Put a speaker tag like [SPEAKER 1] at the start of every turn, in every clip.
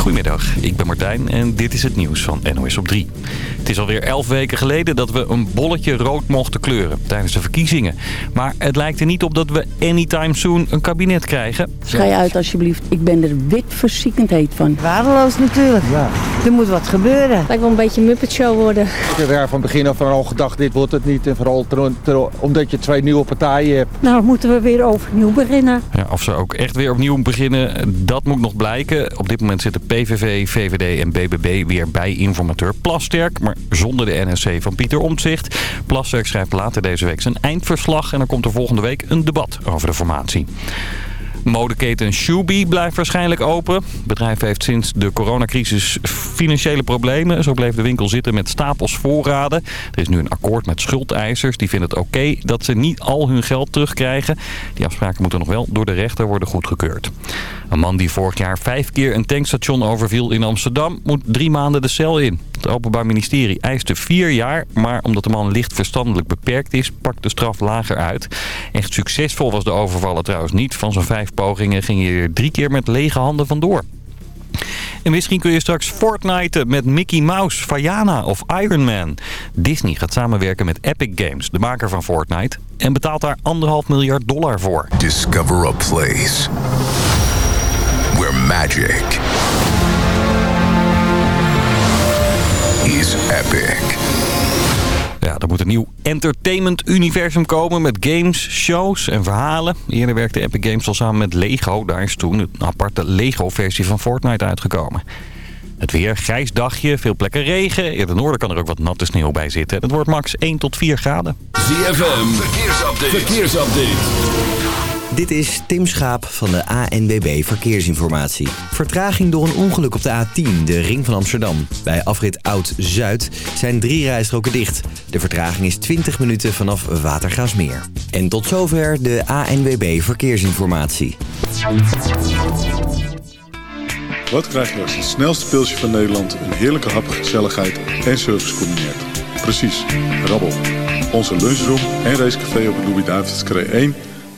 [SPEAKER 1] Goedemiddag, ik ben Martijn en dit is het nieuws van NOS op 3. Het is alweer elf weken geleden dat we een bolletje rood mochten kleuren tijdens de verkiezingen. Maar het lijkt er niet op dat we anytime soon een kabinet krijgen.
[SPEAKER 2] Schij uit alsjeblieft. Ik ben er wit verziekend heet van.
[SPEAKER 3] Waardeloos natuurlijk. Ja. Er moet wat gebeuren. Het
[SPEAKER 4] lijkt wel een beetje een Muppet Show worden.
[SPEAKER 5] Ik heb daar van begin af aan al gedacht, dit wordt het niet. En vooral omdat je twee nieuwe partijen hebt.
[SPEAKER 2] Nou moeten we weer overnieuw beginnen.
[SPEAKER 1] Ja, of ze ook echt weer opnieuw beginnen, dat moet nog blijken. Op dit moment zitten PVV, VVD en BBB weer bij informateur Plasterk. Maar zonder de NSC van Pieter Omtzigt. Plasterk schrijft later deze week zijn eindverslag. En er komt er volgende week een debat over de formatie. Modeketen Shubi blijft waarschijnlijk open. Het bedrijf heeft sinds de coronacrisis financiële problemen. Zo bleef de winkel zitten met stapels voorraden. Er is nu een akkoord met schuldeisers. Die vinden het oké dat ze niet al hun geld terugkrijgen. Die afspraken moeten nog wel door de rechter worden goedgekeurd. Een man die vorig jaar vijf keer een tankstation overviel in Amsterdam... moet drie maanden de cel in. Het Openbaar Ministerie eiste vier jaar... maar omdat de man licht verstandelijk beperkt is... pakt de straf lager uit. Echt succesvol was de overvallen trouwens niet. Van zo'n vijf pogingen ging je er drie keer met lege handen vandoor. En misschien kun je straks Fortnite met Mickey Mouse, Fayana of Iron Man. Disney gaat samenwerken met Epic Games, de maker van Fortnite... en betaalt daar anderhalf miljard dollar voor.
[SPEAKER 6] Discover a place where magic epic.
[SPEAKER 1] Ja, er moet een nieuw entertainment-universum komen met games, shows en verhalen. Eerder werkte Epic Games al samen met Lego. Daar is toen een aparte Lego-versie van Fortnite uitgekomen. Het weer, grijs dagje, veel plekken regen. In het noorden kan er ook wat natte sneeuw bij zitten. Het wordt max 1 tot 4 graden.
[SPEAKER 6] ZFM, verkeersupdate. verkeersupdate.
[SPEAKER 7] Dit is Tim Schaap van de ANBB Verkeersinformatie. Vertraging door een ongeluk op de A10, de ring van Amsterdam. Bij afrit Oud-Zuid zijn drie rijstroken dicht. De vertraging is 20 minuten vanaf Watergaasmeer. En tot zover de ANWB Verkeersinformatie.
[SPEAKER 8] Wat krijg je als het snelste pilsje van Nederland... een heerlijke hap, gezelligheid en service combineert? Precies, rabbel. Onze lunchroom en racecafé op de Louis-David's 1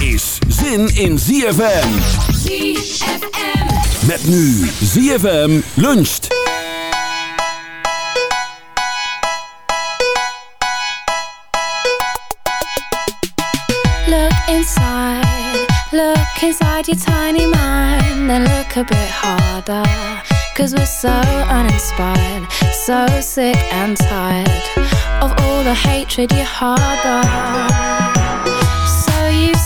[SPEAKER 9] Is zin in ZFM. ZFM. Met nu ZFM luncht.
[SPEAKER 10] Look inside, look inside your tiny mind. Then look a bit harder. Cause we're so uninspired, so sick and tired of all the hatred you harbor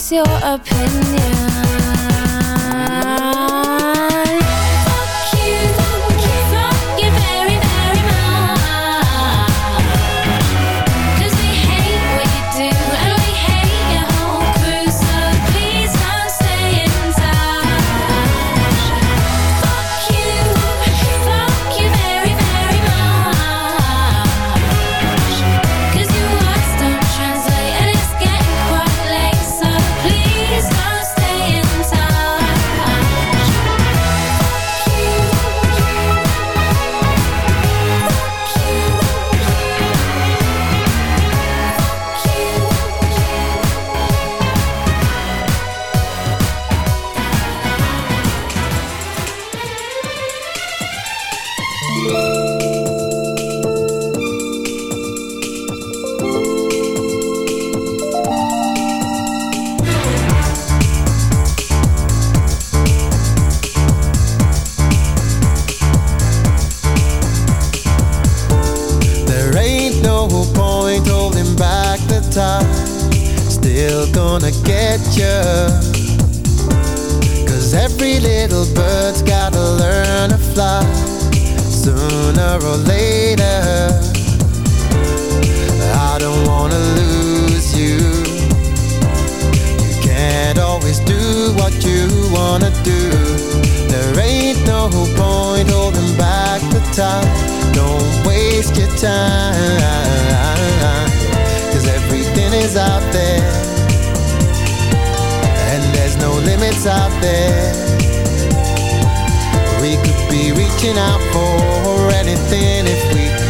[SPEAKER 10] Wants your opinion. anything if we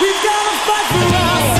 [SPEAKER 11] We got to fight for us.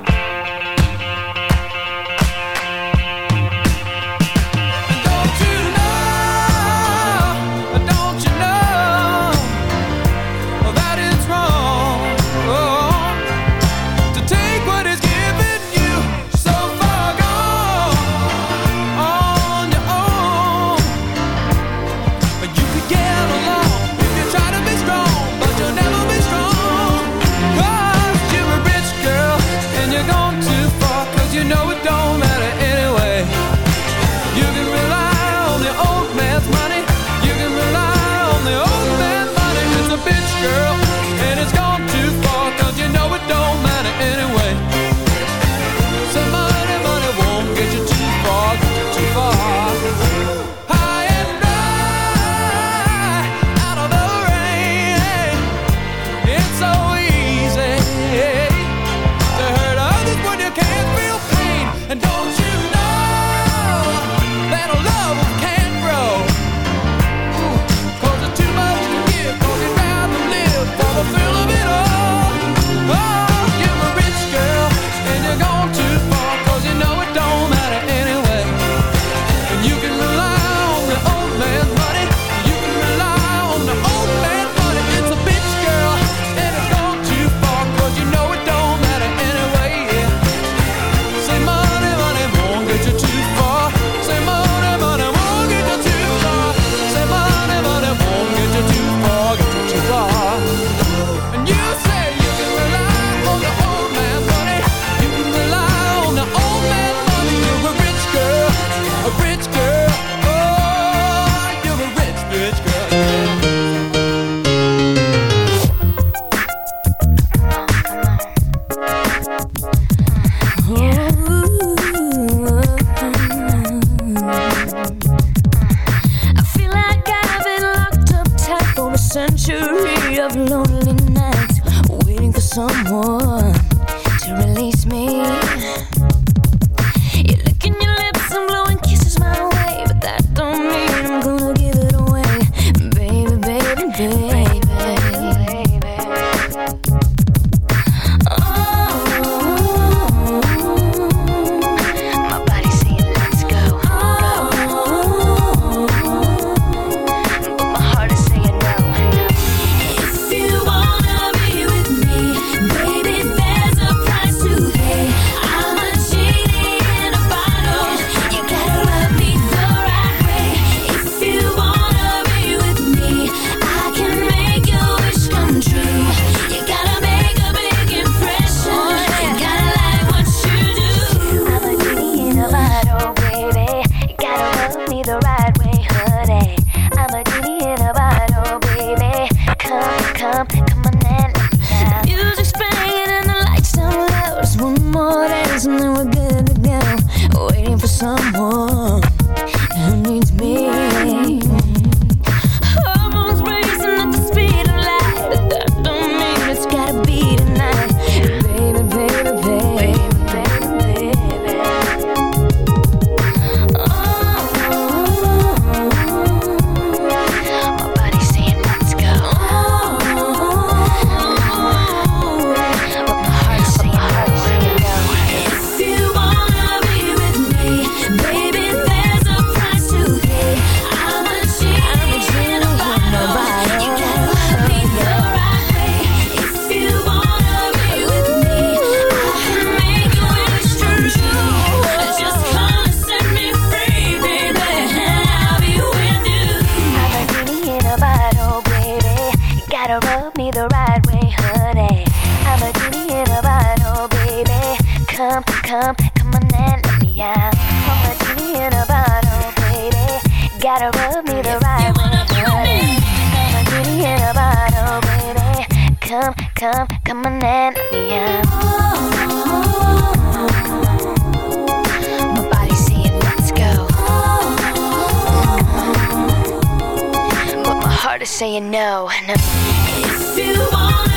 [SPEAKER 11] If you want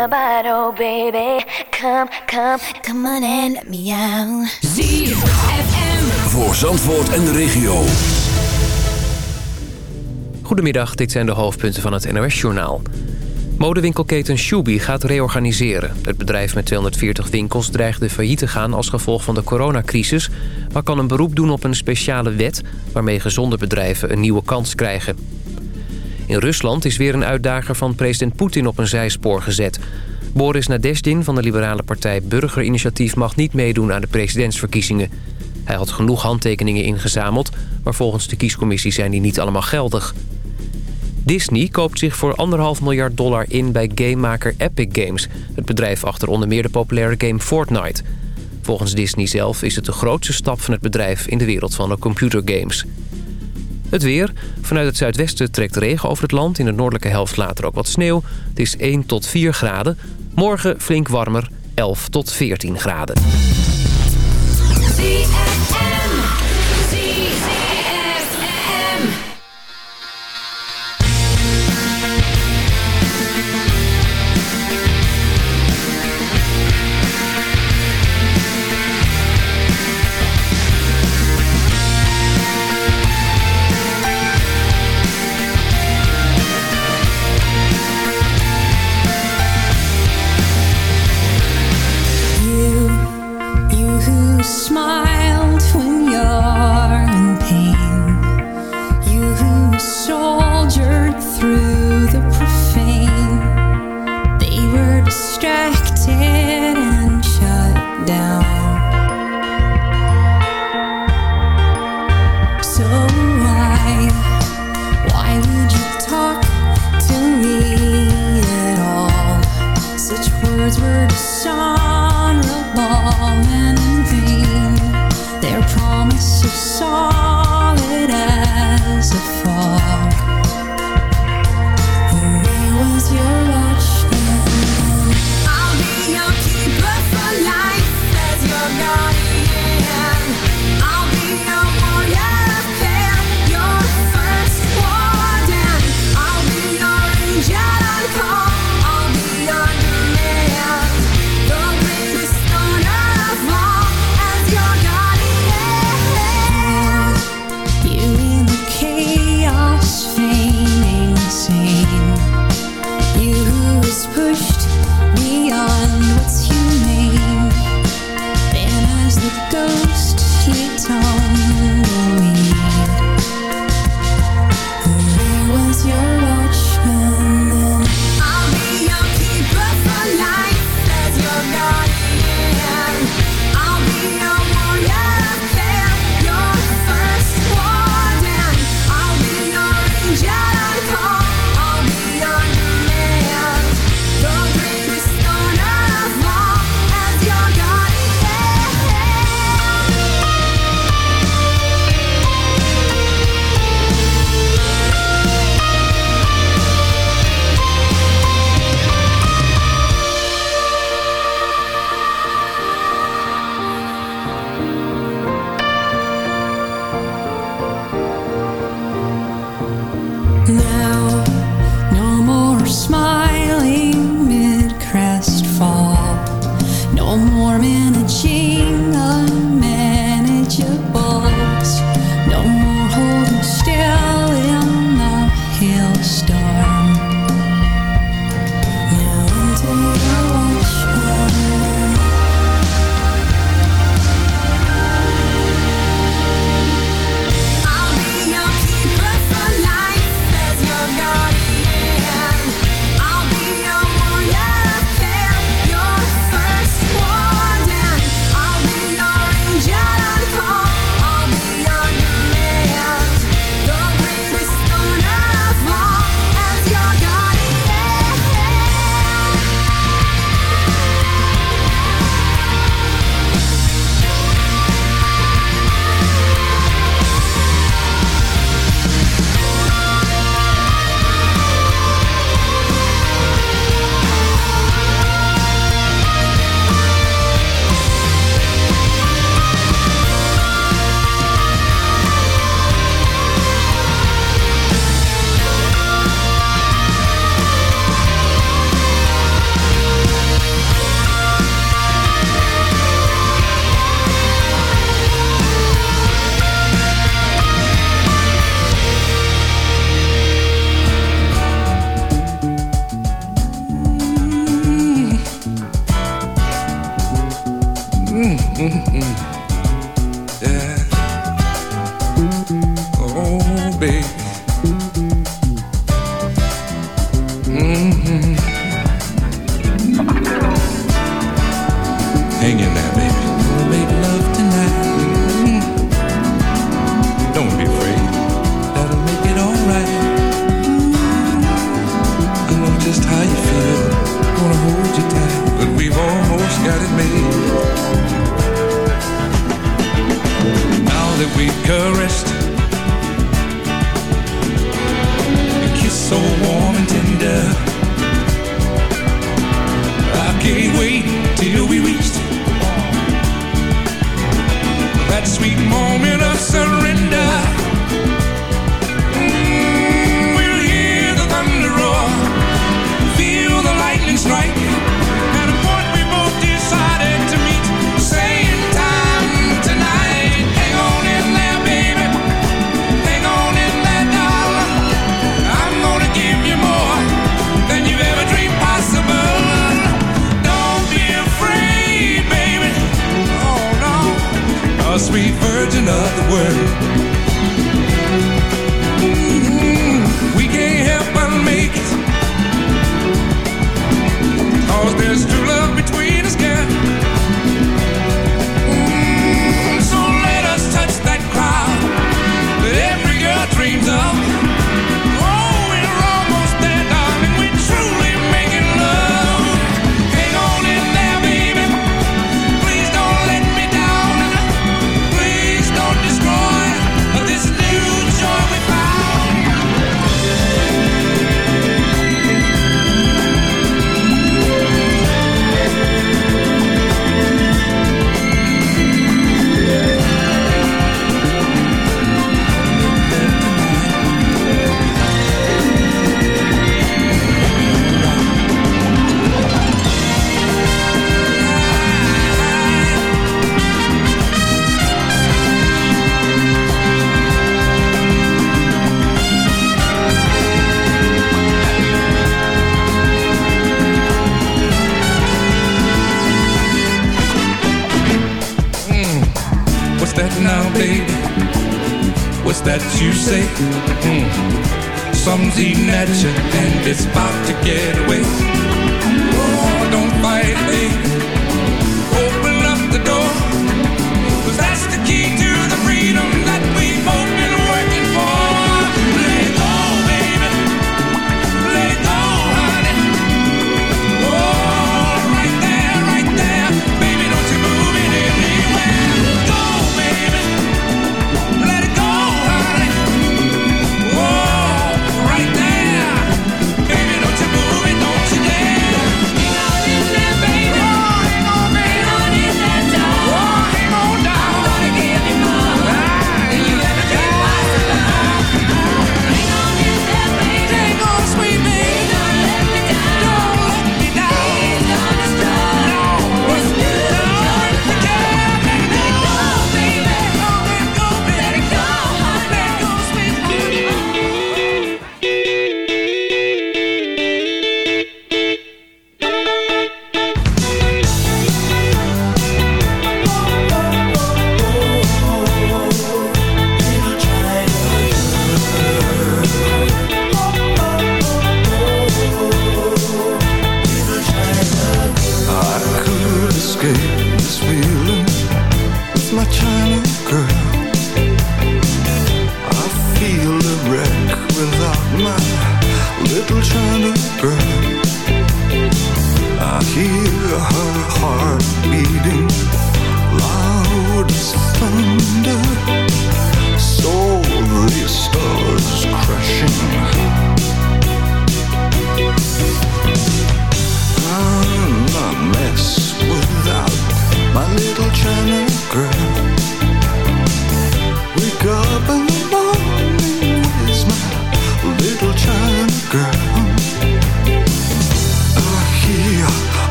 [SPEAKER 11] a
[SPEAKER 12] bottle, baby. Come, come, come on and let me out.
[SPEAKER 9] ZFM. Voor Zandvoort en de regio.
[SPEAKER 13] Goedemiddag, dit zijn de hoofdpunten van het NOS-journaal. Modewinkelketen Shubi gaat reorganiseren. Het bedrijf met 240 winkels dreigde failliet te gaan als gevolg van de coronacrisis... maar kan een beroep doen op een speciale wet... waarmee gezonde bedrijven een nieuwe kans krijgen. In Rusland is weer een uitdager van president Poetin op een zijspoor gezet. Boris Nadezhdin van de liberale partij Burgerinitiatief... mag niet meedoen aan de presidentsverkiezingen. Hij had genoeg handtekeningen ingezameld... maar volgens de kiescommissie zijn die niet allemaal geldig. Disney koopt zich voor 1,5 miljard dollar in bij gamemaker Epic Games... het bedrijf achter onder meer de populaire game Fortnite. Volgens Disney zelf is het de grootste stap van het bedrijf... in de wereld van de computergames. Het weer. Vanuit het zuidwesten trekt regen over het land. In de noordelijke helft later ook wat sneeuw. Het is 1 tot 4 graden. Morgen flink warmer, 11 tot 14 graden.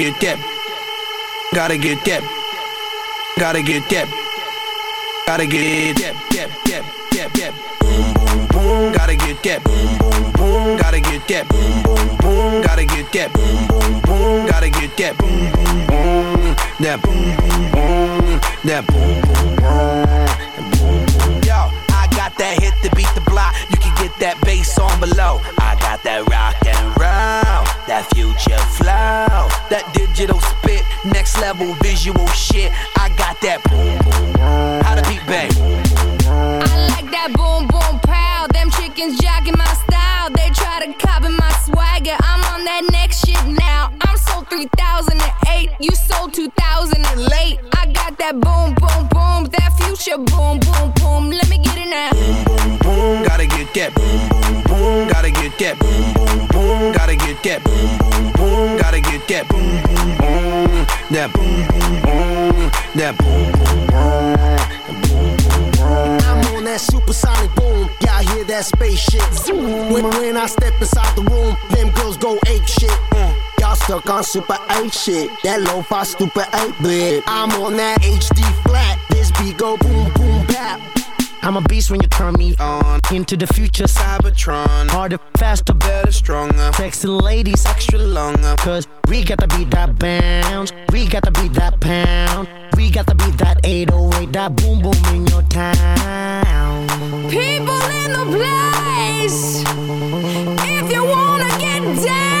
[SPEAKER 14] Get that.
[SPEAKER 15] Gotta get that. Gotta get that. Gotta get that. That. That. That. That. Boom, boom, boom. Gotta get that. Boom, boom, boom. Gotta get that. Boom, boom, boom. Gotta get that. Boom, boom, boom. Gotta get that. Boom, boom, boom. That boom, boom, boom. That boom, boom, boom. Yo, I got that hit to beat the block. You get that bass on below. I got that rock and roll, that future flow, that digital spit, next level visual shit. I got that boom boom. How the beat bang?
[SPEAKER 16] I like that boom boom pow. Them chickens jacking my style. They try to copy my swagger. I'm on that next shit now. I'm sold 3008. You sold 2000 and late. That boom boom boom. That future boom boom boom. Let me get it now.
[SPEAKER 15] Boom boom, gotta get that boom boom boom. Gotta get that boom boom boom. Gotta get that boom boom boom. Gotta get that boom boom boom. That boom boom boom. That boom boom boom.
[SPEAKER 17] I'm on that supersonic boom. Y'all hear that spaceship? Zoom. When, when I step inside the room, them girls go ape shit. Mm. Y'all stuck on super 8 shit. That lo-fi stupid 8 bit. I'm on that HD flat. This beat go boom boom bap. I'm a beast when you turn me on into the future.
[SPEAKER 15] Cybertron,
[SPEAKER 17] Harder, faster,
[SPEAKER 15] better, stronger,
[SPEAKER 17] sexy ladies.
[SPEAKER 15] extra longer.
[SPEAKER 17] Cause we got to beat that bounce. We got to beat that pound. We got to beat that 808, that boom boom in your town.
[SPEAKER 16] People in the place. If you wanna get down,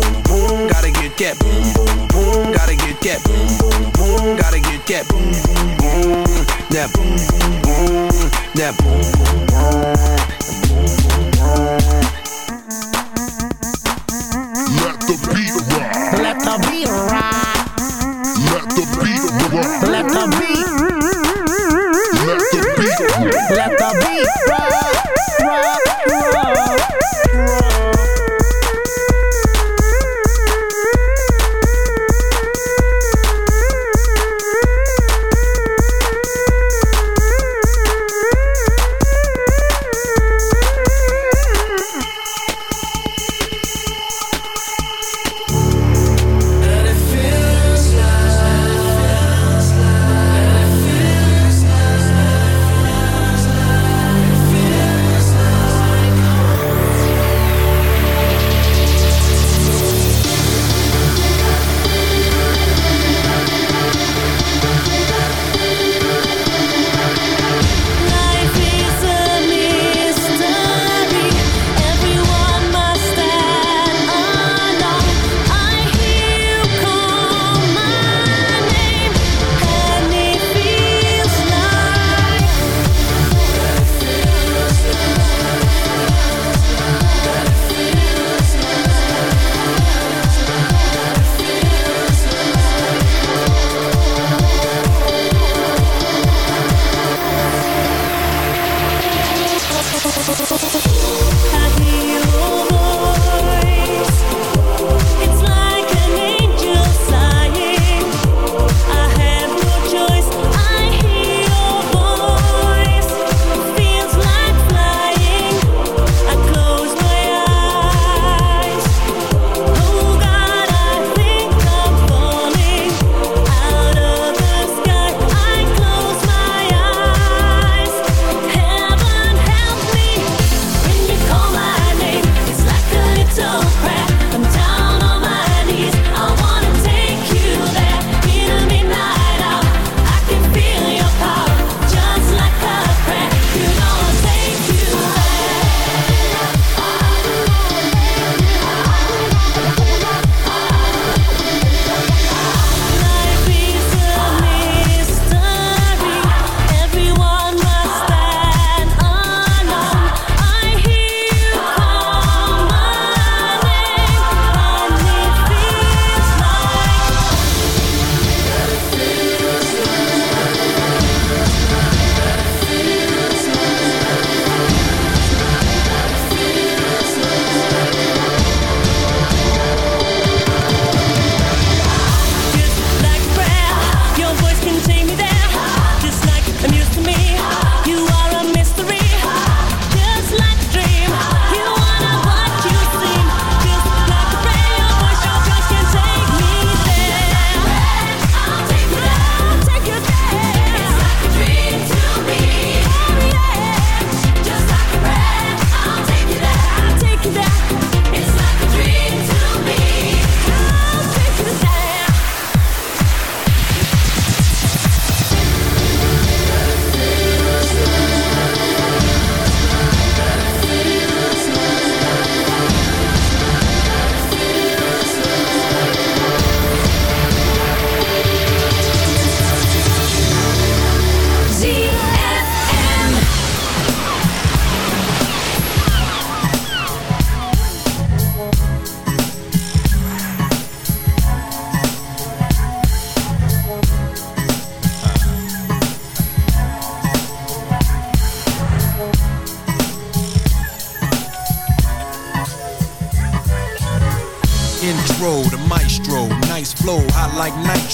[SPEAKER 15] boom boom gotta get that boom boom boom, gotta get that boom boom boom, gotta get that boom boom boom, that boom boom boom, that boom boom boom.
[SPEAKER 18] Let the beat rock.
[SPEAKER 17] Let the beat rock.
[SPEAKER 18] Let the beat rock.
[SPEAKER 17] Let the beat.
[SPEAKER 18] Let the beat.
[SPEAKER 17] Let the beat rock. Rock,